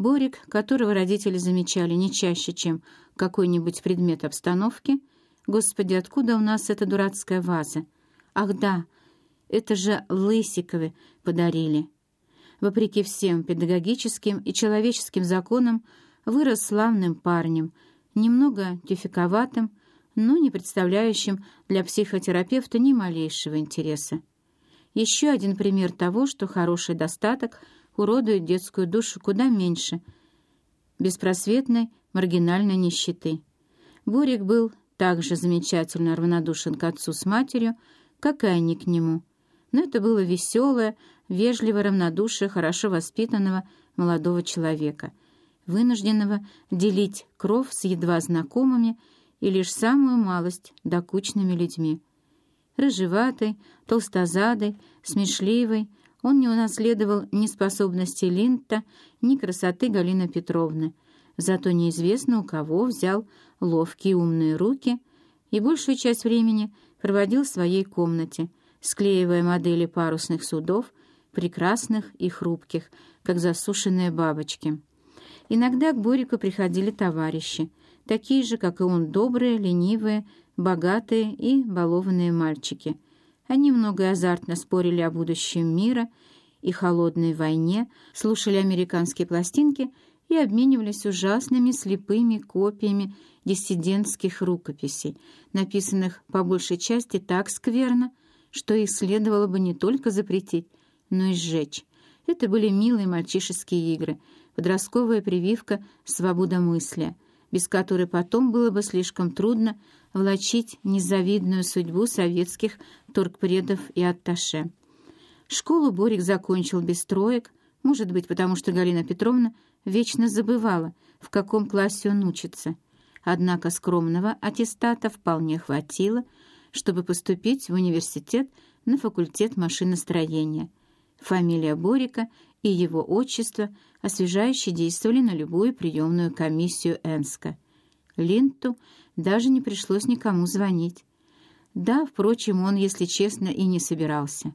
Борик, которого родители замечали не чаще, чем какой-нибудь предмет обстановки. Господи, откуда у нас эта дурацкая ваза? Ах да, это же Лысиковы подарили. Вопреки всем педагогическим и человеческим законам, вырос славным парнем, немного тюфиковатым, но не представляющим для психотерапевта ни малейшего интереса. Еще один пример того, что хороший достаток уродует детскую душу куда меньше беспросветной маргинальной нищеты. Борик был также замечательно равнодушен к отцу с матерью, как и они к нему. Но это было веселое, вежливое равнодушие хорошо воспитанного молодого человека, вынужденного делить кров с едва знакомыми и лишь самую малость докучными людьми. Рыжеватый, толстозадый, смешливый, он не унаследовал ни способности Линта, ни красоты Галины Петровны, зато неизвестно у кого взял ловкие умные руки и большую часть времени проводил в своей комнате, склеивая модели парусных судов, прекрасных и хрупких, как засушенные бабочки. Иногда к Борику приходили товарищи, такие же, как и он, добрые, ленивые, богатые и балованные мальчики. Они много азартно спорили о будущем мира и холодной войне, слушали американские пластинки и обменивались ужасными слепыми копиями диссидентских рукописей, написанных по большей части так скверно, что их следовало бы не только запретить, но и сжечь. Это были милые мальчишеские игры, подростковая прививка свободомыслия, без которой потом было бы слишком трудно влачить незавидную судьбу советских торгпредов и атташе. Школу Борик закончил без троек, может быть, потому что Галина Петровна вечно забывала, в каком классе он учится. Однако скромного аттестата вполне хватило, чтобы поступить в университет на факультет машиностроения. Фамилия Борика и его отчество освежающе действовали на любую приемную комиссию Энска. Линту даже не пришлось никому звонить. Да, впрочем, он, если честно, и не собирался.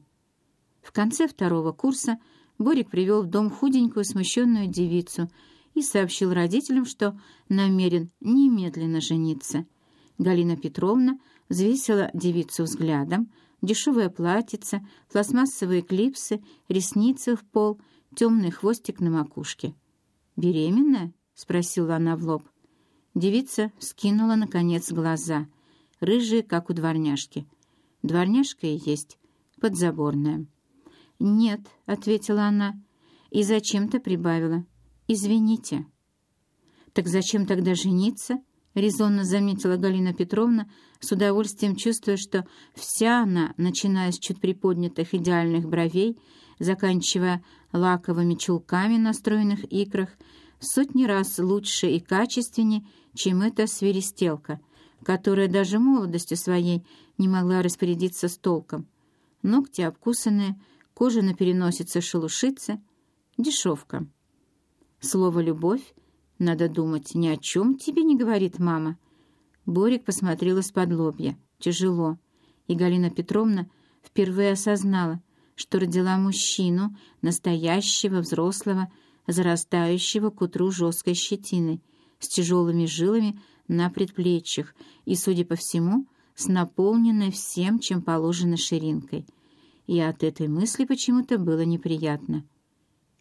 В конце второго курса Борик привел в дом худенькую смущенную девицу и сообщил родителям, что намерен немедленно жениться. Галина Петровна взвесила девицу взглядом, дешевое платьице, пластмассовые клипсы, ресницы в пол, темный хвостик на макушке. «Беременная?» — спросила она в лоб. Девица скинула, наконец, глаза, рыжие, как у дворняжки. Дворняжка и есть, подзаборная. «Нет», — ответила она, и зачем-то прибавила. «Извините». «Так зачем тогда жениться?» — резонно заметила Галина Петровна, с удовольствием чувствуя, что вся она, начиная с чуть приподнятых идеальных бровей, заканчивая лаковыми чулками на стройных икрах, сотни раз лучше и качественнее, чем эта свиристелка, которая даже молодостью своей не могла распорядиться с толком. Ногти обкусанные, кожа на переносице шелушится. Дешевка. Слово «любовь», надо думать, ни о чем тебе не говорит мама. Борик посмотрел из-под лобья. Тяжело. И Галина Петровна впервые осознала, что родила мужчину, настоящего, взрослого, зарастающего к утру жесткой щетиной, с тяжелыми жилами на предплечьях и, судя по всему, с наполненной всем, чем положено ширинкой. И от этой мысли почему-то было неприятно.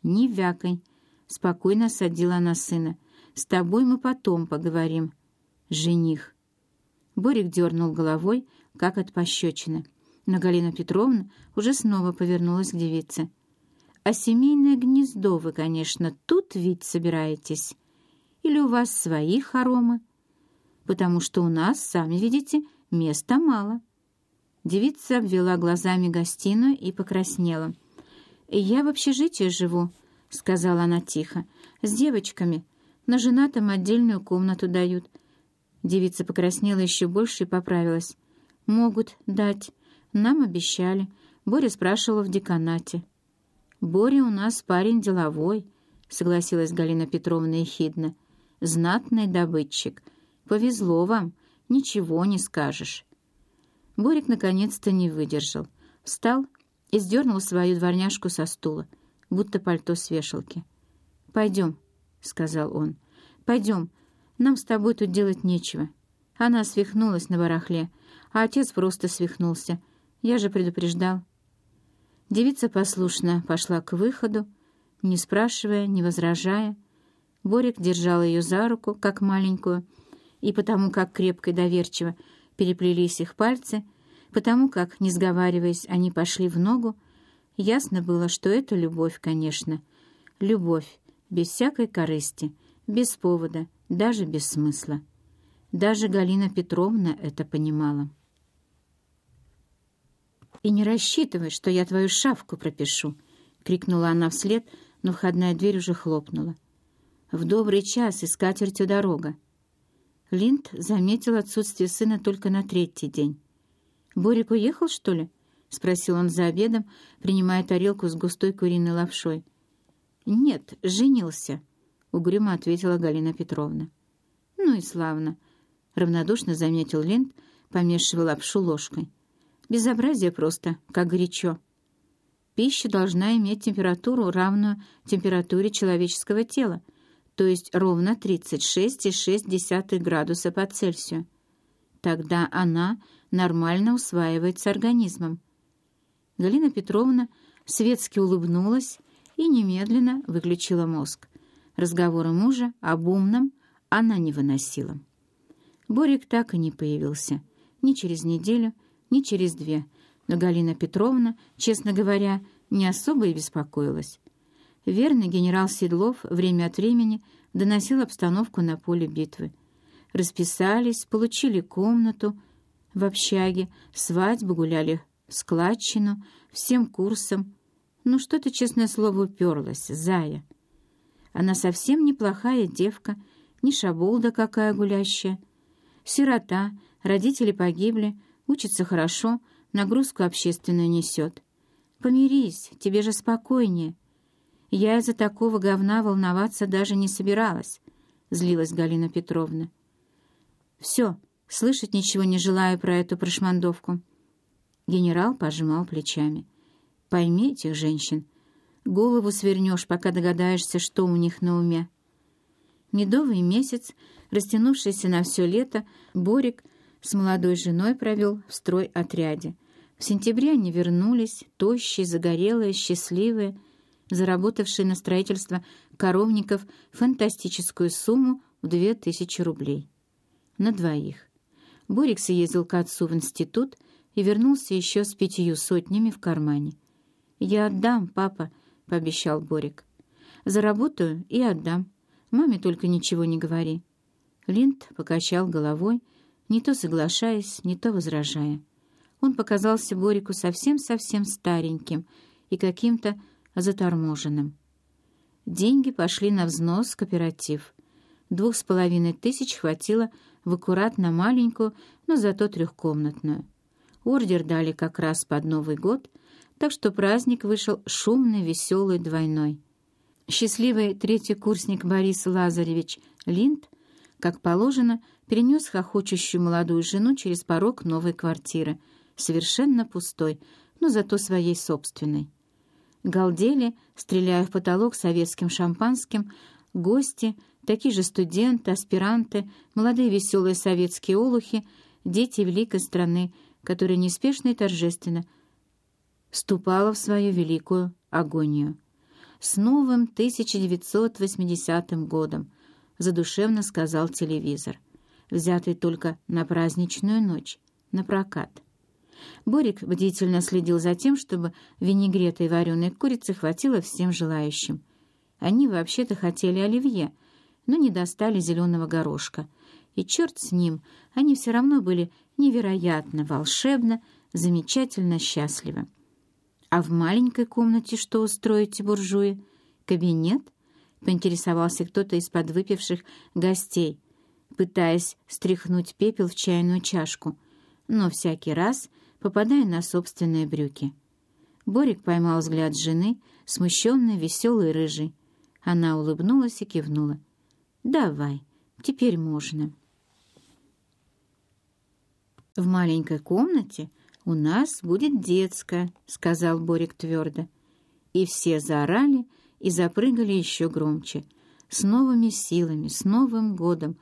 «Не вякой», — спокойно садила она сына. «С тобой мы потом поговорим. Жених». Борик дернул головой, как от пощечины. Но Галина Петровна уже снова повернулась к девице. «А семейное гнездо вы, конечно, тут ведь собираетесь?» Или у вас свои хоромы? Потому что у нас, сами видите, места мало». Девица обвела глазами гостиную и покраснела. «Я в общежитии живу», — сказала она тихо, — «с девочками, но женатым отдельную комнату дают». Девица покраснела еще больше и поправилась. «Могут дать. Нам обещали. Боря спрашивала в деканате». «Боря у нас парень деловой», — согласилась Галина Петровна ехидно знатный добытчик. Повезло вам, ничего не скажешь». Борик наконец-то не выдержал. Встал и сдернул свою дворняжку со стула, будто пальто с вешалки. «Пойдем», — сказал он. «Пойдем, нам с тобой тут делать нечего». Она свихнулась на барахле, а отец просто свихнулся. Я же предупреждал. Девица послушно пошла к выходу, не спрашивая, не возражая. Борик держал ее за руку, как маленькую, и потому как крепко и доверчиво переплелись их пальцы, потому как, не сговариваясь, они пошли в ногу, ясно было, что это любовь, конечно. Любовь, без всякой корысти, без повода, даже без смысла. Даже Галина Петровна это понимала. «И не рассчитывай, что я твою шавку пропишу!» — крикнула она вслед, но входная дверь уже хлопнула. «В добрый час и с катертью дорога!» Линд заметил отсутствие сына только на третий день. «Борик уехал, что ли?» — спросил он за обедом, принимая тарелку с густой куриной лапшой. «Нет, женился», — угрюмо ответила Галина Петровна. «Ну и славно», — равнодушно заметил Линд, помешивая лапшу ложкой. Безобразие просто, как горячо. Пища должна иметь температуру, равную температуре человеческого тела, то есть ровно 36,6 градуса по Цельсию. Тогда она нормально усваивается организмом. Галина Петровна светски улыбнулась и немедленно выключила мозг. Разговоры мужа об умном она не выносила. Борик так и не появился. Ни через неделю, ни через две, но Галина Петровна, честно говоря, не особо и беспокоилась. Верный генерал Седлов время от времени доносил обстановку на поле битвы. Расписались, получили комнату в общаге, свадьбу гуляли в складчину, всем курсом. Ну что-то, честное слово, уперлась, зая. Она совсем неплохая девка, не шаболда какая гулящая. Сирота, родители погибли, Учится хорошо, нагрузку общественную несет. Помирись, тебе же спокойнее. Я из-за такого говна волноваться даже не собиралась, — злилась Галина Петровна. Все, слышать ничего не желаю про эту прошмандовку. Генерал пожимал плечами. Пойми этих женщин. Голову свернешь, пока догадаешься, что у них на уме. Медовый месяц, растянувшийся на все лето, Борик — с молодой женой провел в строй отряде. В сентябре они вернулись, тощие, загорелые, счастливые, заработавшие на строительство коровников фантастическую сумму в две тысячи рублей. На двоих. Борик съездил к отцу в институт и вернулся еще с пятью сотнями в кармане. «Я отдам, папа», — пообещал Борик. «Заработаю и отдам. Маме только ничего не говори». Линд покачал головой, не то соглашаясь, не то возражая. Он показался Борику совсем-совсем стареньким и каким-то заторможенным. Деньги пошли на взнос кооператив. Двух с половиной тысяч хватило в аккуратно маленькую, но зато трехкомнатную. Ордер дали как раз под Новый год, так что праздник вышел шумный, веселый, двойной. Счастливый третий курсник Борис Лазаревич Линд, как положено, перенес хохочущую молодую жену через порог новой квартиры, совершенно пустой, но зато своей собственной. Галдели, стреляя в потолок советским шампанским, гости, такие же студенты, аспиранты, молодые веселые советские олухи, дети великой страны, которая неспешно и торжественно вступала в свою великую агонию. «С новым 1980 годом!» — задушевно сказал телевизор взятый только на праздничную ночь, на прокат. Борик бдительно следил за тем, чтобы винегрета и вареной курицы хватило всем желающим. Они вообще-то хотели оливье, но не достали зеленого горошка. И черт с ним, они все равно были невероятно, волшебно, замечательно счастливы. «А в маленькой комнате что устроите, буржуи? Кабинет?» — поинтересовался кто-то из подвыпивших гостей — пытаясь стряхнуть пепел в чайную чашку, но всякий раз попадая на собственные брюки. Борик поймал взгляд жены, смущенный, веселый, рыжий. Она улыбнулась и кивнула. «Давай, теперь можно». «В маленькой комнате у нас будет детская», — сказал Борик твердо. И все заорали и запрыгали еще громче. с новыми силами, с Новым годом,